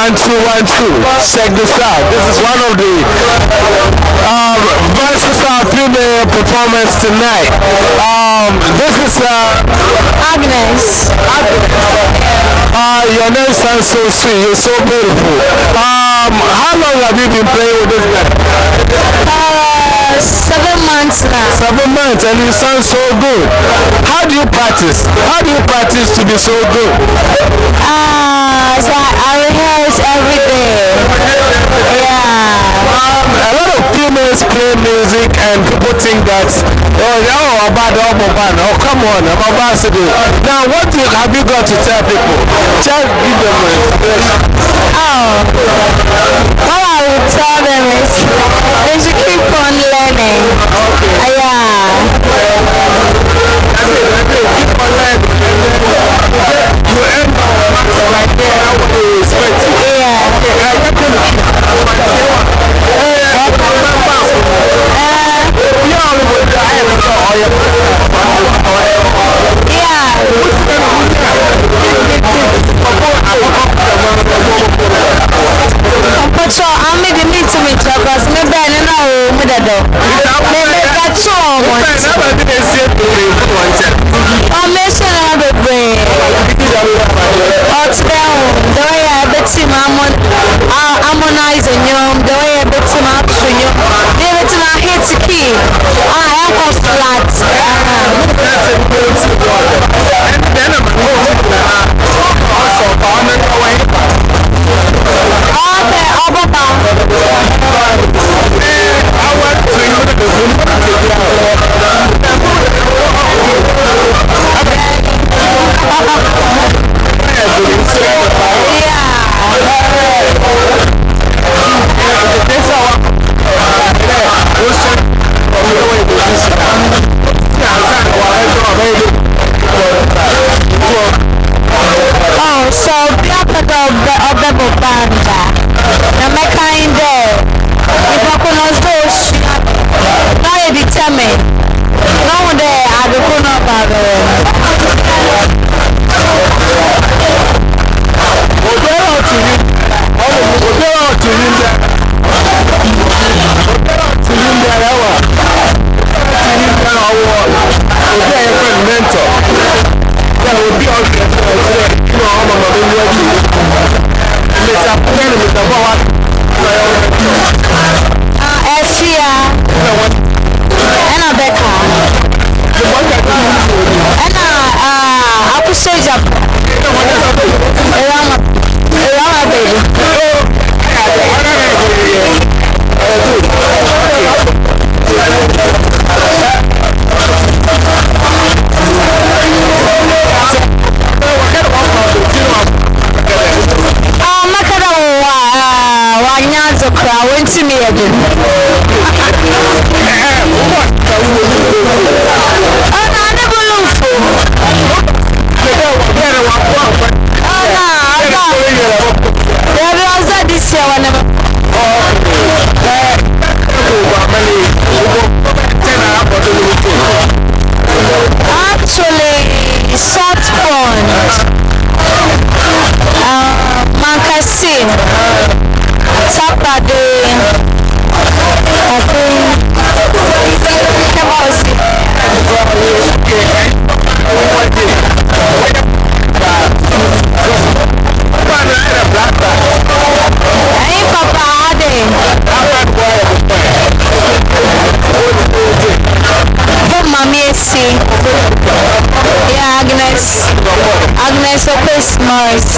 one two one two. Check this out. This is one of the um, versatile female performance tonight. Um, this is uh, Agnes. uh, your name sounds so sweet. You're so beautiful. Um, how long have you been playing with this guy? Uh, seven months now. Seven months, and you sound so good. How do you practice? How do you practice to be so good? Uh, so I, I rehearse every day. Yeah. Um, a lot of females play music and people think that oh oh about oh Boban, oh come on, I'm do. Now what do, have you got to tell people? Just give them a inspiration. Oh. What I would tell them is they should keep on tumitwa kwasime bɛɛ ne na o mu dɛdɛ mɛmɛka tso ɔmɔ nti ɔmɛ hyɛ na ma bebree ɔtwerɛ ho dɛ ɔyɛ ɛbɛti mu amonize nyom dɛ Deus. Yeah, Agnes. Agnes, so Christmas.